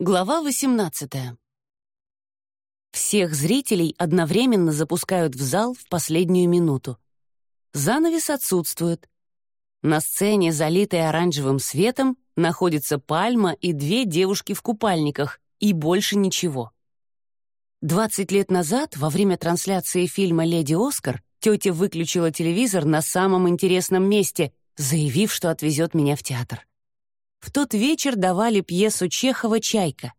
Глава 18. Всех зрителей одновременно запускают в зал в последнюю минуту. Занавес отсутствует. На сцене, залитой оранжевым светом, находится пальма и две девушки в купальниках, и больше ничего. 20 лет назад, во время трансляции фильма «Леди Оскар», тетя выключила телевизор на самом интересном месте, заявив, что отвезет меня в театр. В тот вечер давали пьесу Чехова «Чайка».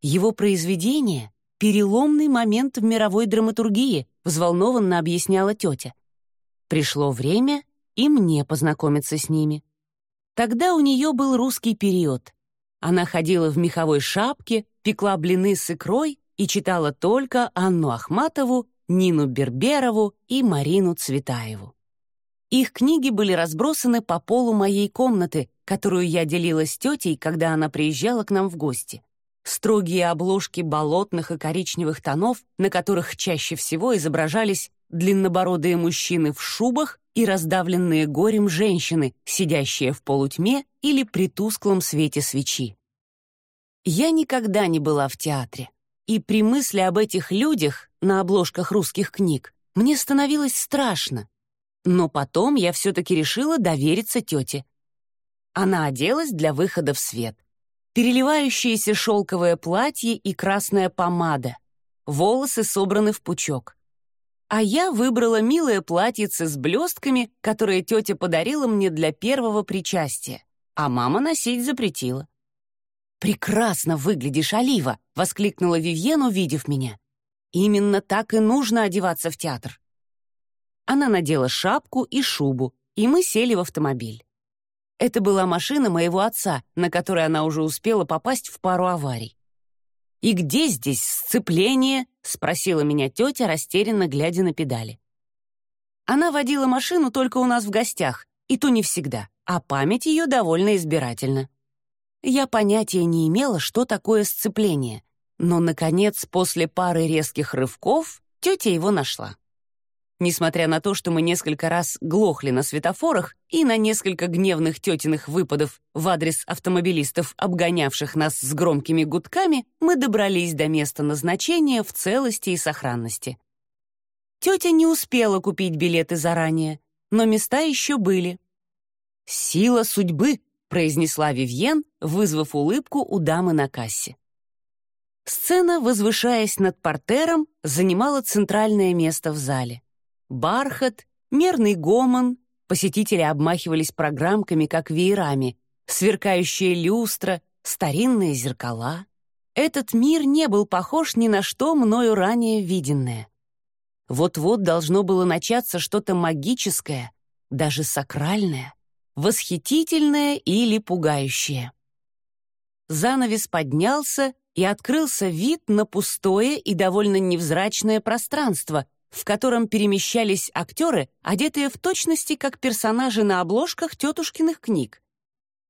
Его произведение — переломный момент в мировой драматургии, взволнованно объясняла тетя. Пришло время и мне познакомиться с ними. Тогда у нее был русский период. Она ходила в меховой шапке, пекла блины с икрой и читала только Анну Ахматову, Нину Берберову и Марину Цветаеву. Их книги были разбросаны по полу моей комнаты, которую я делила с тетей, когда она приезжала к нам в гости. Строгие обложки болотных и коричневых тонов, на которых чаще всего изображались длиннобородые мужчины в шубах и раздавленные горем женщины, сидящие в полутьме или при тусклом свете свечи. Я никогда не была в театре, и при мысли об этих людях на обложках русских книг мне становилось страшно, но потом я все-таки решила довериться тете. Она оделась для выхода в свет. Переливающееся шелковое платье и красная помада. Волосы собраны в пучок. А я выбрала милое платьице с блестками, которое тетя подарила мне для первого причастия, а мама носить запретила. «Прекрасно выглядишь, Олива!» — воскликнула Вивьен, увидев меня. «Именно так и нужно одеваться в театр. Она надела шапку и шубу, и мы сели в автомобиль. Это была машина моего отца, на которой она уже успела попасть в пару аварий. «И где здесь сцепление?» — спросила меня тетя, растерянно глядя на педали. Она водила машину только у нас в гостях, и то не всегда, а память ее довольно избирательна. Я понятия не имела, что такое сцепление, но, наконец, после пары резких рывков, тетя его нашла. Несмотря на то, что мы несколько раз глохли на светофорах и на несколько гневных тетиных выпадов в адрес автомобилистов, обгонявших нас с громкими гудками, мы добрались до места назначения в целости и сохранности. Тетя не успела купить билеты заранее, но места еще были. «Сила судьбы», — произнесла Вивьен, вызвав улыбку у дамы на кассе. Сцена, возвышаясь над портером, занимала центральное место в зале бархат, мерный гомон, посетители обмахивались программками, как веерами, сверкающие люстра, старинные зеркала. Этот мир не был похож ни на что мною ранее виденное. Вот-вот должно было начаться что-то магическое, даже сакральное, восхитительное или пугающее. Занавес поднялся, и открылся вид на пустое и довольно невзрачное пространство, в котором перемещались актеры, одетые в точности как персонажи на обложках тетушкиных книг.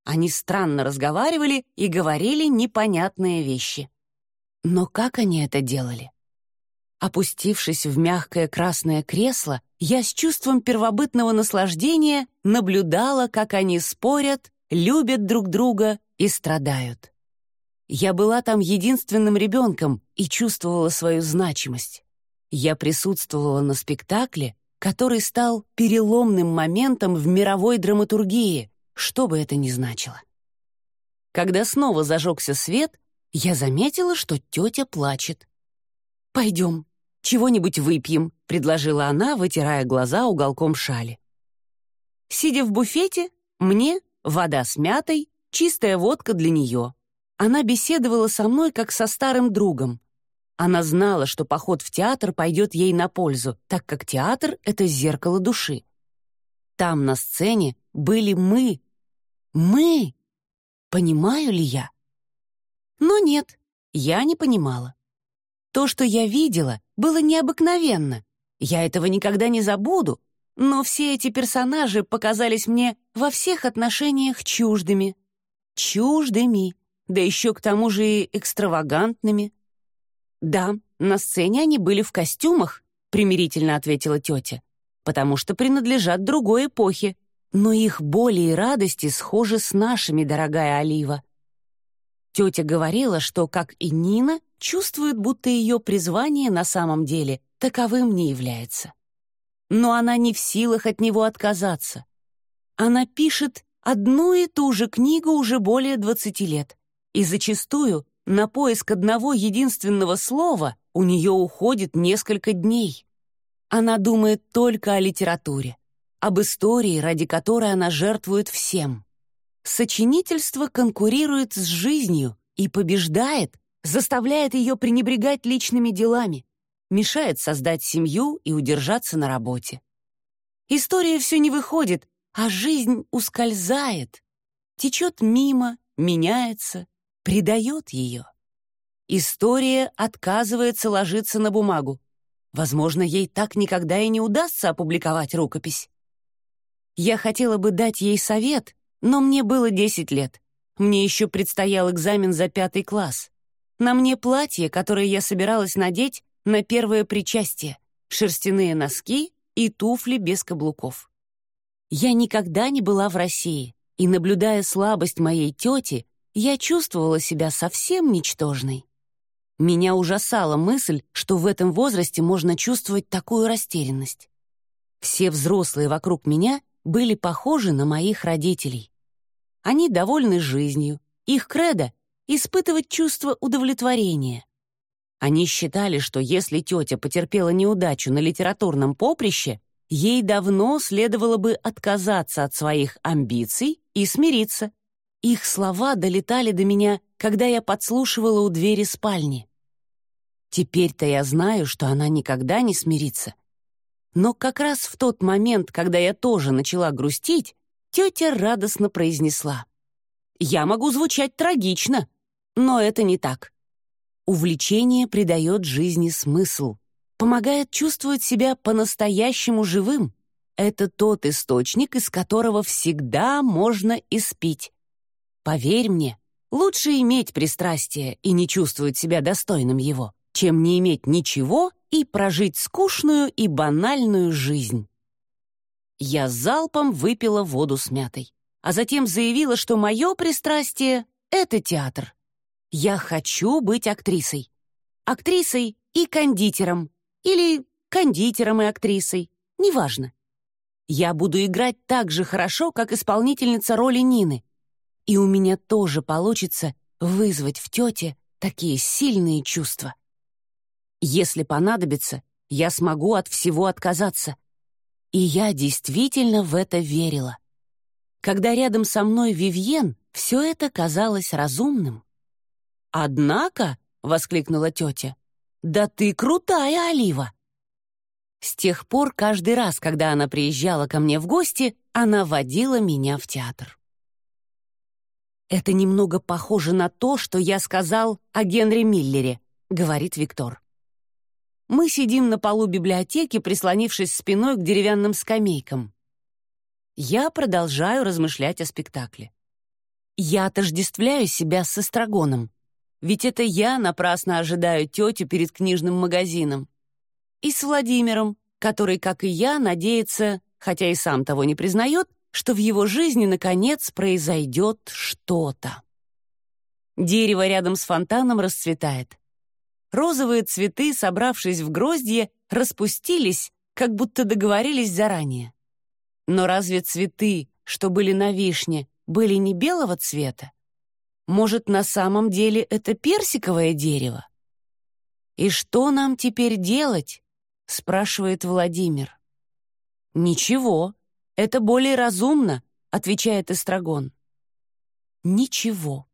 Они странно разговаривали и говорили непонятные вещи. Но как они это делали? Опустившись в мягкое красное кресло, я с чувством первобытного наслаждения наблюдала, как они спорят, любят друг друга и страдают. Я была там единственным ребенком и чувствовала свою значимость я присутствовала на спектакле, который стал переломным моментом в мировой драматургии, что бы это ни значило. Когда снова зажегся свет, я заметила, что тетя плачет. «Пойдем, чего-нибудь выпьем», — предложила она, вытирая глаза уголком шали. Сидя в буфете, мне вода с мятой, чистая водка для нее. Она беседовала со мной, как со старым другом. Она знала, что поход в театр пойдет ей на пользу, так как театр — это зеркало души. Там, на сцене, были мы. Мы! Понимаю ли я? Но нет, я не понимала. То, что я видела, было необыкновенно. Я этого никогда не забуду, но все эти персонажи показались мне во всех отношениях чуждыми. Чуждыми, да еще к тому же и экстравагантными. «Да, на сцене они были в костюмах», — примирительно ответила тетя, «потому что принадлежат другой эпохе, но их боли и радости схожи с нашими, дорогая Олива». Тетя говорила, что, как и Нина, чувствует, будто ее призвание на самом деле таковым не является. Но она не в силах от него отказаться. Она пишет одну и ту же книгу уже более 20 лет, и зачастую на поиск одного единственного слова у нее уходит несколько дней. Она думает только о литературе, об истории, ради которой она жертвует всем. Сочинительство конкурирует с жизнью и побеждает, заставляет ее пренебрегать личными делами, мешает создать семью и удержаться на работе. История все не выходит, а жизнь ускользает, течет мимо, меняется, предает ее. История отказывается ложиться на бумагу. Возможно, ей так никогда и не удастся опубликовать рукопись. Я хотела бы дать ей совет, но мне было 10 лет. Мне еще предстоял экзамен за пятый класс. На мне платье, которое я собиралась надеть на первое причастие, шерстяные носки и туфли без каблуков. Я никогда не была в России, и, наблюдая слабость моей тети, я чувствовала себя совсем ничтожной. Меня ужасала мысль, что в этом возрасте можно чувствовать такую растерянность. Все взрослые вокруг меня были похожи на моих родителей. Они довольны жизнью, их кредо — испытывать чувство удовлетворения. Они считали, что если тетя потерпела неудачу на литературном поприще, ей давно следовало бы отказаться от своих амбиций и смириться. Их слова долетали до меня когда я подслушивала у двери спальни. Теперь-то я знаю, что она никогда не смирится. Но как раз в тот момент, когда я тоже начала грустить, тетя радостно произнесла. «Я могу звучать трагично, но это не так. Увлечение придает жизни смысл, помогает чувствовать себя по-настоящему живым. Это тот источник, из которого всегда можно испить. Поверь мне, Лучше иметь пристрастие и не чувствовать себя достойным его, чем не иметь ничего и прожить скучную и банальную жизнь. Я залпом выпила воду с мятой, а затем заявила, что мое пристрастие — это театр. Я хочу быть актрисой. Актрисой и кондитером. Или кондитером и актрисой. Неважно. Я буду играть так же хорошо, как исполнительница роли Нины, и у меня тоже получится вызвать в тете такие сильные чувства. Если понадобится, я смогу от всего отказаться. И я действительно в это верила. Когда рядом со мной Вивьен, все это казалось разумным. «Однако», — воскликнула тетя, — «да ты крутая, Олива!» С тех пор каждый раз, когда она приезжала ко мне в гости, она водила меня в театр. «Это немного похоже на то, что я сказал о Генри Миллере», — говорит Виктор. Мы сидим на полу библиотеки, прислонившись спиной к деревянным скамейкам. Я продолжаю размышлять о спектакле. Я отождествляю себя с эстрагоном, ведь это я напрасно ожидаю тетю перед книжным магазином. И с Владимиром, который, как и я, надеется, хотя и сам того не признает, что в его жизни, наконец, произойдет что-то. Дерево рядом с фонтаном расцветает. Розовые цветы, собравшись в гроздье, распустились, как будто договорились заранее. Но разве цветы, что были на вишне, были не белого цвета? Может, на самом деле это персиковое дерево? «И что нам теперь делать?» — спрашивает Владимир. «Ничего», «Это более разумно», — отвечает Эстрагон. «Ничего.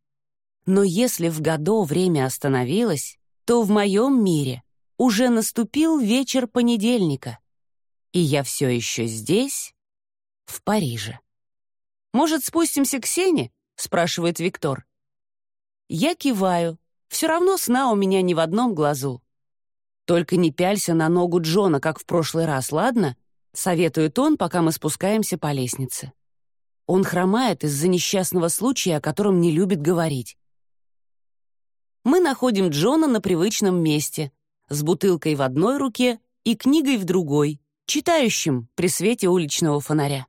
Но если в году время остановилось, то в моем мире уже наступил вечер понедельника, и я все еще здесь, в Париже. «Может, спустимся к Сене?» — спрашивает Виктор. Я киваю. Все равно сна у меня ни в одном глазу. Только не пялься на ногу Джона, как в прошлый раз, ладно? — советует он, пока мы спускаемся по лестнице. Он хромает из-за несчастного случая, о котором не любит говорить. Мы находим Джона на привычном месте, с бутылкой в одной руке и книгой в другой, читающим при свете уличного фонаря.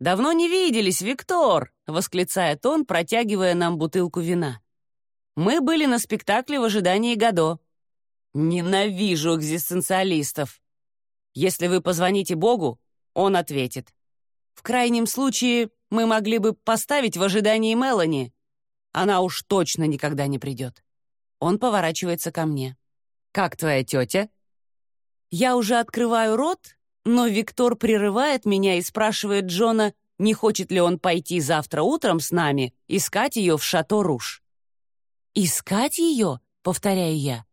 «Давно не виделись, Виктор!» — восклицает он, протягивая нам бутылку вина. Мы были на спектакле в ожидании Годо. Ненавижу экзистенциалистов. Если вы позвоните Богу, он ответит. В крайнем случае, мы могли бы поставить в ожидании Мелани. Она уж точно никогда не придет. Он поворачивается ко мне. «Как твоя тетя?» Я уже открываю рот, но Виктор прерывает меня и спрашивает Джона, не хочет ли он пойти завтра утром с нами искать ее в Шато-Руш. «Искать ее?» — повторяю я.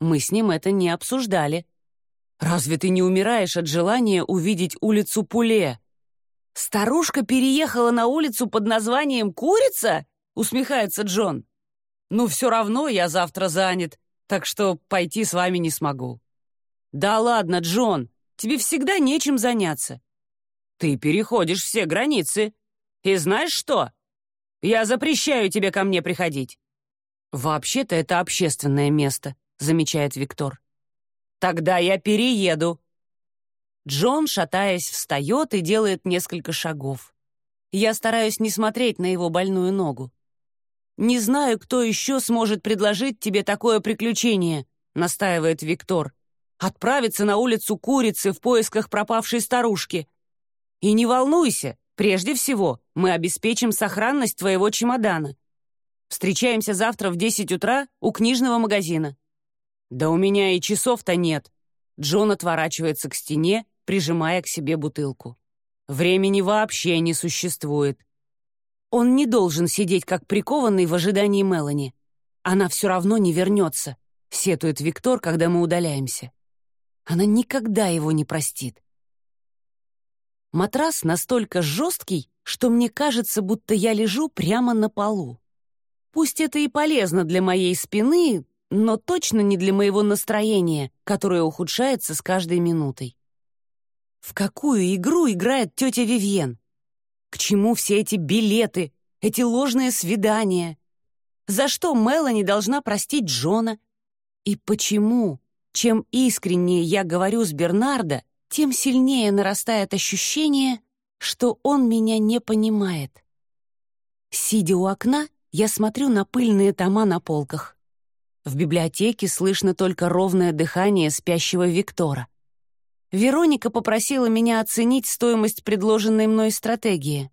Мы с ним это не обсуждали. «Разве ты не умираешь от желания увидеть улицу Пуле?» «Старушка переехала на улицу под названием «Курица»?» — усмехается Джон. «Ну, все равно я завтра занят, так что пойти с вами не смогу». «Да ладно, Джон, тебе всегда нечем заняться. Ты переходишь все границы. И знаешь что? Я запрещаю тебе ко мне приходить». «Вообще-то это общественное место», — замечает Виктор. «Тогда я перееду». Джон, шатаясь, встает и делает несколько шагов. Я стараюсь не смотреть на его больную ногу. «Не знаю, кто еще сможет предложить тебе такое приключение», — настаивает Виктор. «Отправиться на улицу Курицы в поисках пропавшей старушки. И не волнуйся, прежде всего, мы обеспечим сохранность твоего чемодана. Встречаемся завтра в 10 утра у книжного магазина». «Да у меня и часов-то нет». Джон отворачивается к стене, прижимая к себе бутылку. «Времени вообще не существует». Он не должен сидеть как прикованный в ожидании Мелани. Она все равно не вернется, сетует Виктор, когда мы удаляемся. Она никогда его не простит. Матрас настолько жесткий, что мне кажется, будто я лежу прямо на полу. Пусть это и полезно для моей спины, но точно не для моего настроения, которое ухудшается с каждой минутой. В какую игру играет тетя Вивьен? К чему все эти билеты, эти ложные свидания? За что Мелани должна простить Джона? И почему, чем искреннее я говорю с Бернардо, тем сильнее нарастает ощущение, что он меня не понимает. Сидя у окна, я смотрю на пыльные тома на полках. В библиотеке слышно только ровное дыхание спящего Виктора. Вероника попросила меня оценить стоимость предложенной мной стратегии.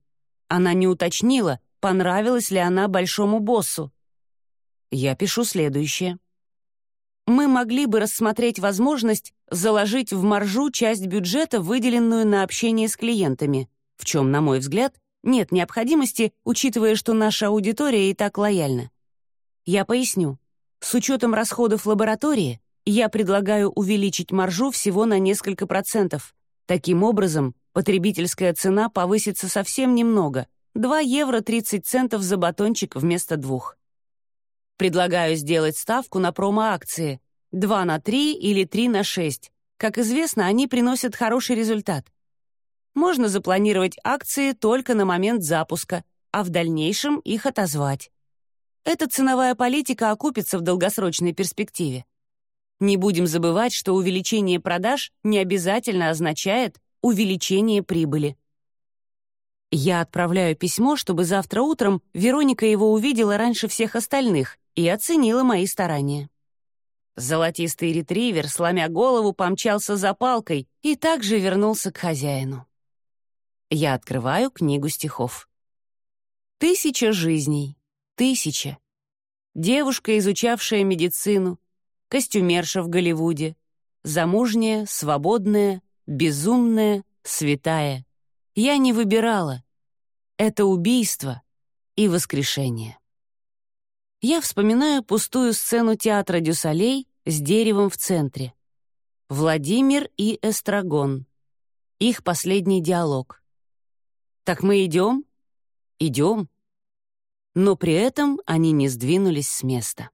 Она не уточнила, понравилась ли она большому боссу. Я пишу следующее мы могли бы рассмотреть возможность заложить в маржу часть бюджета, выделенную на общение с клиентами, в чем, на мой взгляд, нет необходимости, учитывая, что наша аудитория и так лояльна. Я поясню. С учетом расходов лаборатории я предлагаю увеличить маржу всего на несколько процентов. Таким образом, потребительская цена повысится совсем немного — 2 евро 30 центов за батончик вместо двух. Предлагаю сделать ставку на промо-акции 2 на 3 или 3 на 6. Как известно, они приносят хороший результат. Можно запланировать акции только на момент запуска, а в дальнейшем их отозвать. Эта ценовая политика окупится в долгосрочной перспективе. Не будем забывать, что увеличение продаж не обязательно означает увеличение прибыли. Я отправляю письмо, чтобы завтра утром Вероника его увидела раньше всех остальных и оценила мои старания. Золотистый ретривер, сломя голову, помчался за палкой и также вернулся к хозяину. Я открываю книгу стихов. Тысяча жизней. Тысяча. Девушка, изучавшая медицину, костюмерша в Голливуде, замужняя, свободная, безумная, святая. Я не выбирала. Это убийство и воскрешение я вспоминаю пустую сцену театра Дюсалей с деревом в центре. Владимир и Эстрагон. Их последний диалог. «Так мы идем?» «Идем». Но при этом они не сдвинулись с места.